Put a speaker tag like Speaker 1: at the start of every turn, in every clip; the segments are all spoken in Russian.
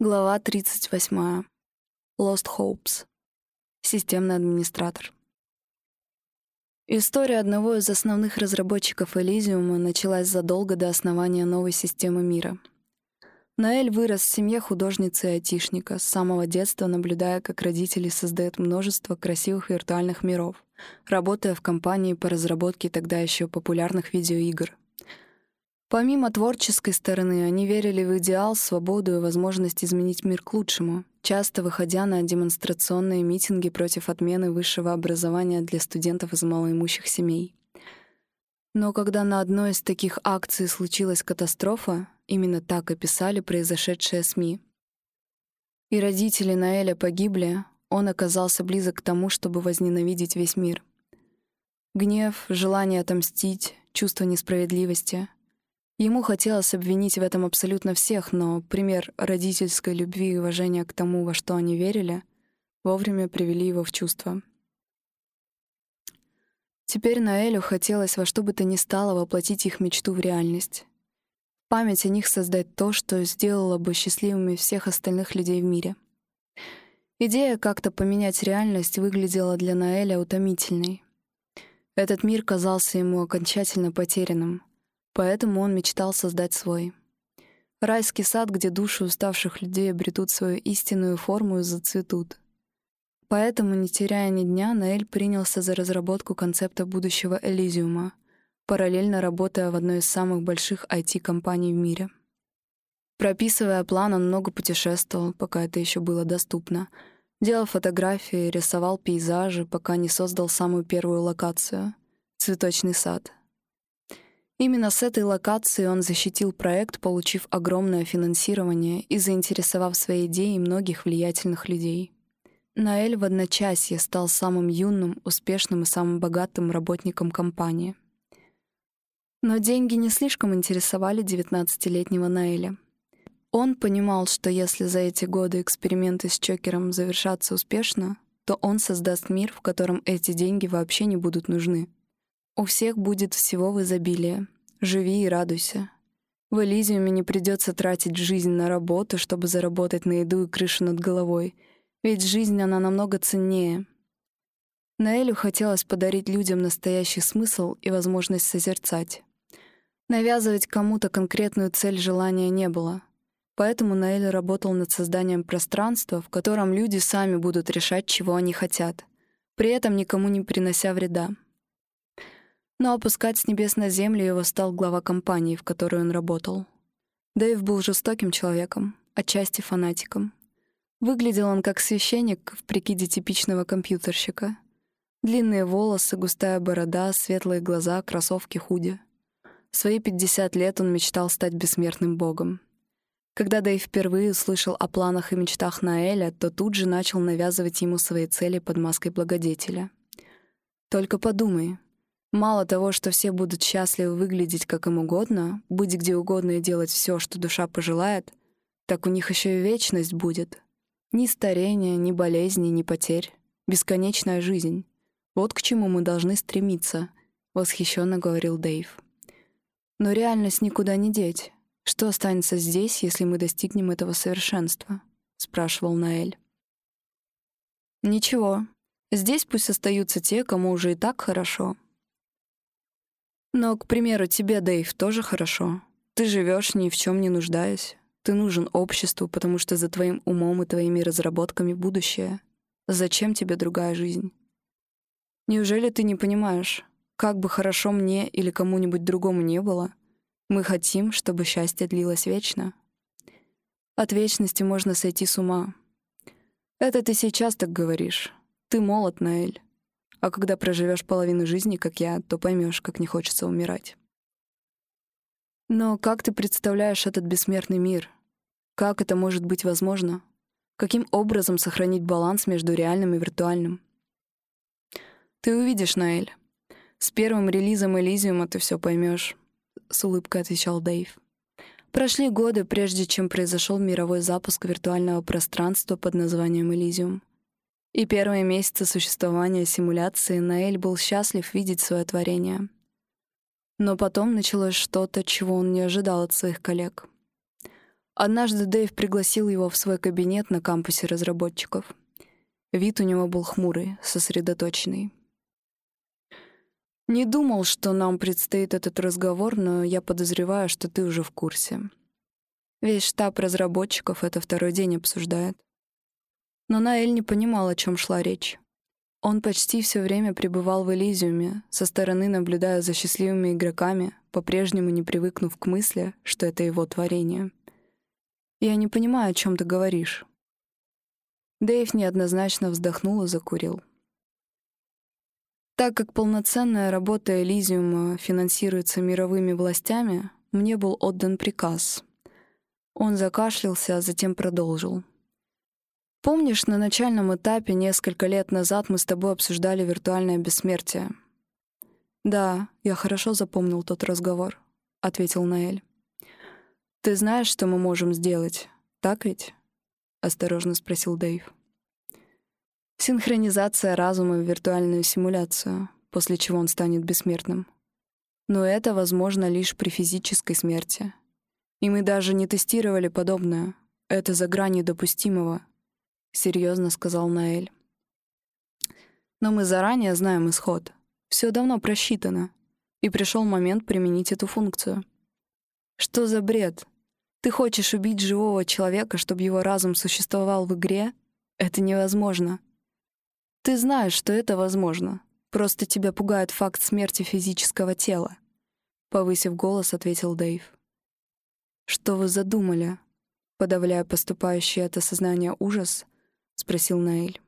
Speaker 1: Глава 38. Lost Hopes. Системный администратор. История одного из основных разработчиков Элизиума началась задолго до основания новой системы мира. Наэль вырос в семье художницы и айтишника, с самого детства наблюдая, как родители создают множество красивых виртуальных миров, работая в компании по разработке тогда еще популярных видеоигр — Помимо творческой стороны, они верили в идеал, свободу и возможность изменить мир к лучшему, часто выходя на демонстрационные митинги против отмены высшего образования для студентов из малоимущих семей. Но когда на одной из таких акций случилась катастрофа, именно так описали произошедшее СМИ. И родители Наэля погибли, он оказался близок к тому, чтобы возненавидеть весь мир. Гнев, желание отомстить, чувство несправедливости — Ему хотелось обвинить в этом абсолютно всех, но пример родительской любви и уважения к тому, во что они верили, вовремя привели его в чувство. Теперь Наэлю хотелось во что бы то ни стало воплотить их мечту в реальность. В память о них создать то, что сделало бы счастливыми всех остальных людей в мире. Идея как-то поменять реальность выглядела для Наэля утомительной. Этот мир казался ему окончательно потерянным — Поэтому он мечтал создать свой. Райский сад, где души уставших людей обретут свою истинную форму и зацветут. Поэтому, не теряя ни дня, Наэль принялся за разработку концепта будущего Элизиума, параллельно работая в одной из самых больших IT-компаний в мире. Прописывая план, он много путешествовал, пока это еще было доступно. Делал фотографии, рисовал пейзажи, пока не создал самую первую локацию — цветочный сад — Именно с этой локации он защитил проект, получив огромное финансирование и заинтересовав своей идеей многих влиятельных людей. Наэль в одночасье стал самым юным, успешным и самым богатым работником компании. Но деньги не слишком интересовали 19-летнего Наэля. Он понимал, что если за эти годы эксперименты с Чокером завершатся успешно, то он создаст мир, в котором эти деньги вообще не будут нужны — у всех будет всего в изобилии. Живи и радуйся. В Элизиуме не придется тратить жизнь на работу, чтобы заработать на еду и крышу над головой. Ведь жизнь, она намного ценнее. Наэлю хотелось подарить людям настоящий смысл и возможность созерцать. Навязывать кому-то конкретную цель желания не было. Поэтому Наэль работал над созданием пространства, в котором люди сами будут решать, чего они хотят, при этом никому не принося вреда. Но опускать с небес на землю его стал глава компании, в которой он работал. Дэйв был жестоким человеком, отчасти фанатиком. Выглядел он как священник в прикиде типичного компьютерщика. Длинные волосы, густая борода, светлые глаза, кроссовки худи. В свои 50 лет он мечтал стать бессмертным богом. Когда Дэйв впервые услышал о планах и мечтах Наэля, то тут же начал навязывать ему свои цели под маской благодетеля. «Только подумай, Мало того, что все будут счастливы выглядеть как им угодно, быть где угодно и делать все, что душа пожелает, так у них еще и вечность будет. Ни старения, ни болезни, ни потерь. Бесконечная жизнь. Вот к чему мы должны стремиться, — восхищенно говорил Дэйв. Но реальность никуда не деть. Что останется здесь, если мы достигнем этого совершенства? — спрашивал Наэль. Ничего. Здесь пусть остаются те, кому уже и так хорошо, но, к примеру, тебе, Дэйв, тоже хорошо. Ты живешь ни в чем не нуждаясь. Ты нужен обществу, потому что за твоим умом и твоими разработками будущее. Зачем тебе другая жизнь? Неужели ты не понимаешь, как бы хорошо мне или кому-нибудь другому не было, мы хотим, чтобы счастье длилось вечно? От вечности можно сойти с ума. Это ты сейчас так говоришь. Ты молод, Наэль. А когда проживешь половину жизни, как я, то поймешь, как не хочется умирать. Но как ты представляешь этот бессмертный мир? Как это может быть возможно? Каким образом сохранить баланс между реальным и виртуальным? Ты увидишь, Наэль. С первым релизом Элизиума ты все поймешь, с улыбкой отвечал Дэйв. Прошли годы, прежде чем произошел мировой запуск виртуального пространства под названием Элизиум. И первые месяцы существования симуляции Наэль был счастлив видеть свое творение. Но потом началось что-то, чего он не ожидал от своих коллег. Однажды Дэйв пригласил его в свой кабинет на кампусе разработчиков. Вид у него был хмурый, сосредоточенный. «Не думал, что нам предстоит этот разговор, но я подозреваю, что ты уже в курсе. Весь штаб разработчиков это второй день обсуждает. Но Наэль не понимал, о чем шла речь. Он почти все время пребывал в Элизиуме, со стороны наблюдая за счастливыми игроками, по-прежнему не привыкнув к мысли, что это его творение. «Я не понимаю, о чем ты говоришь». Дэйв неоднозначно вздохнул и закурил. Так как полноценная работа Элизиума финансируется мировыми властями, мне был отдан приказ. Он закашлялся, а затем продолжил — Помнишь, на начальном этапе несколько лет назад мы с тобой обсуждали виртуальное бессмертие? Да, я хорошо запомнил тот разговор, ответил Наэль. Ты знаешь, что мы можем сделать, так ведь? осторожно спросил Дэйв. Синхронизация разума в виртуальную симуляцию, после чего он станет бессмертным. Но это возможно лишь при физической смерти. И мы даже не тестировали подобное. Это за гранью допустимого —— серьезно сказал Наэль. «Но мы заранее знаем исход. Все давно просчитано. И пришел момент применить эту функцию». «Что за бред? Ты хочешь убить живого человека, чтобы его разум существовал в игре? Это невозможно. Ты знаешь, что это возможно. Просто тебя пугает факт смерти физического тела», — повысив голос, ответил Дэйв. «Что вы задумали?» Подавляя поступающий от осознания ужас, — спросил Наэль.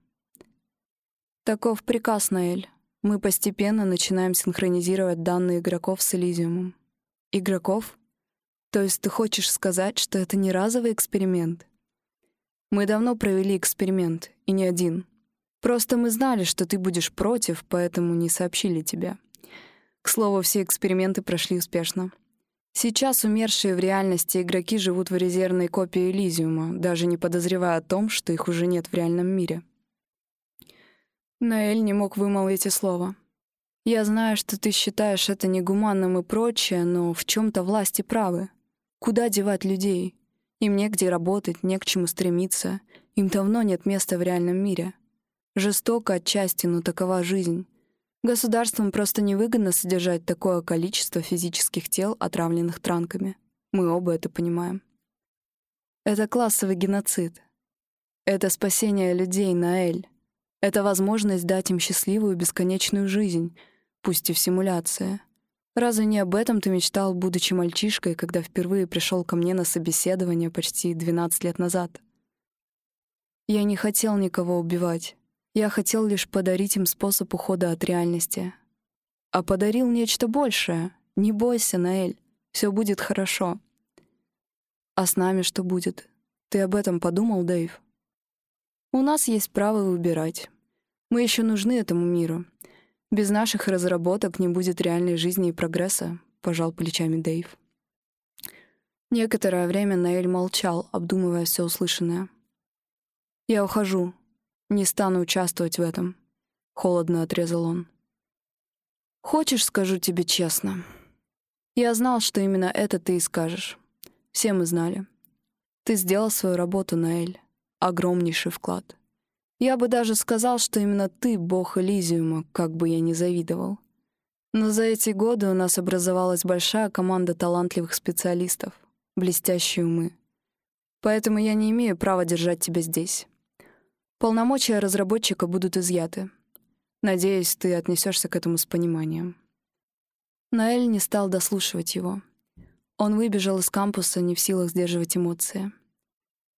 Speaker 1: «Таков приказ, Наэль. Мы постепенно начинаем синхронизировать данные игроков с Элизиумом». «Игроков? То есть ты хочешь сказать, что это не разовый эксперимент?» «Мы давно провели эксперимент, и не один. Просто мы знали, что ты будешь против, поэтому не сообщили тебе. К слову, все эксперименты прошли успешно. Сейчас умершие в реальности игроки живут в резервной копии Элизиума, даже не подозревая о том, что их уже нет в реальном мире. Наэль не мог вымолвить и слова. «Я знаю, что ты считаешь это негуманным и прочее, но в чем то власти правы. Куда девать людей? Им негде работать, не к чему стремиться. Им давно нет места в реальном мире. Жестоко отчасти, но такова жизнь. Государствам просто невыгодно содержать такое количество физических тел, отравленных транками. Мы оба это понимаем. Это классовый геноцид. Это спасение людей, Наэль. Это возможность дать им счастливую бесконечную жизнь, пусть и в симуляции. Разве не об этом ты мечтал, будучи мальчишкой, когда впервые пришел ко мне на собеседование почти 12 лет назад? Я не хотел никого убивать. Я хотел лишь подарить им способ ухода от реальности. А подарил нечто большее. Не бойся, Наэль, все будет хорошо. А с нами что будет? Ты об этом подумал, Дэйв? У нас есть право выбирать. Мы еще нужны этому миру. Без наших разработок не будет реальной жизни и прогресса, пожал плечами Дэйв. Некоторое время Наэль молчал, обдумывая все услышанное. «Я ухожу», «Не стану участвовать в этом», — холодно отрезал он. «Хочешь, скажу тебе честно. Я знал, что именно это ты и скажешь. Все мы знали. Ты сделал свою работу, Наэль. Огромнейший вклад. Я бы даже сказал, что именно ты — бог Элизиума, как бы я ни завидовал. Но за эти годы у нас образовалась большая команда талантливых специалистов, блестящие умы. Поэтому я не имею права держать тебя здесь. Полномочия разработчика будут изъяты. Надеюсь, ты отнесешься к этому с пониманием. Наэль не стал дослушивать его. Он выбежал из кампуса, не в силах сдерживать эмоции.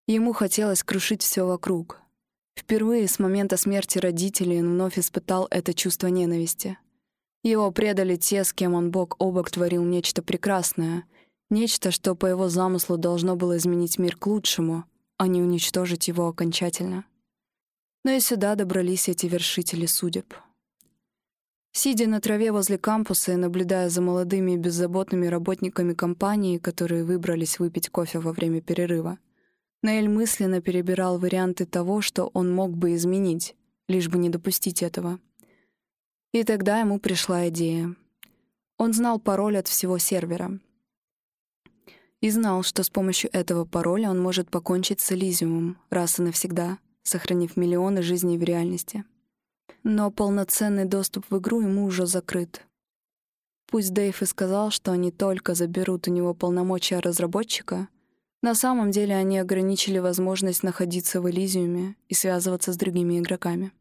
Speaker 1: Ему хотелось крушить все вокруг. Впервые с момента смерти родителей он вновь испытал это чувство ненависти. Его предали те, с кем он бок о бок творил нечто прекрасное, нечто, что по его замыслу должно было изменить мир к лучшему, а не уничтожить его окончательно. Но и сюда добрались эти вершители судеб. Сидя на траве возле кампуса и наблюдая за молодыми и беззаботными работниками компании, которые выбрались выпить кофе во время перерыва, Нейль мысленно перебирал варианты того, что он мог бы изменить, лишь бы не допустить этого. И тогда ему пришла идея. Он знал пароль от всего сервера. И знал, что с помощью этого пароля он может покончить с Элизиумом раз и навсегда, сохранив миллионы жизней в реальности. Но полноценный доступ в игру ему уже закрыт. Пусть Дэйв и сказал, что они только заберут у него полномочия разработчика, на самом деле они ограничили возможность находиться в Элизиуме и связываться с другими игроками.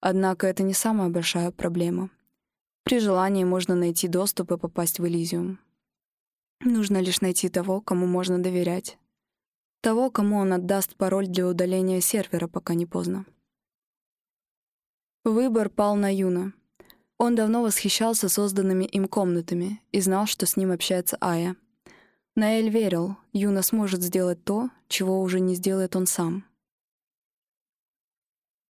Speaker 1: Однако это не самая большая проблема. При желании можно найти доступ и попасть в Элизиум. Нужно лишь найти того, кому можно доверять. Того, кому он отдаст пароль для удаления сервера, пока не поздно. Выбор пал на Юна. Он давно восхищался созданными им комнатами и знал, что с ним общается Ая. Наэль верил, Юна сможет сделать то, чего уже не сделает он сам.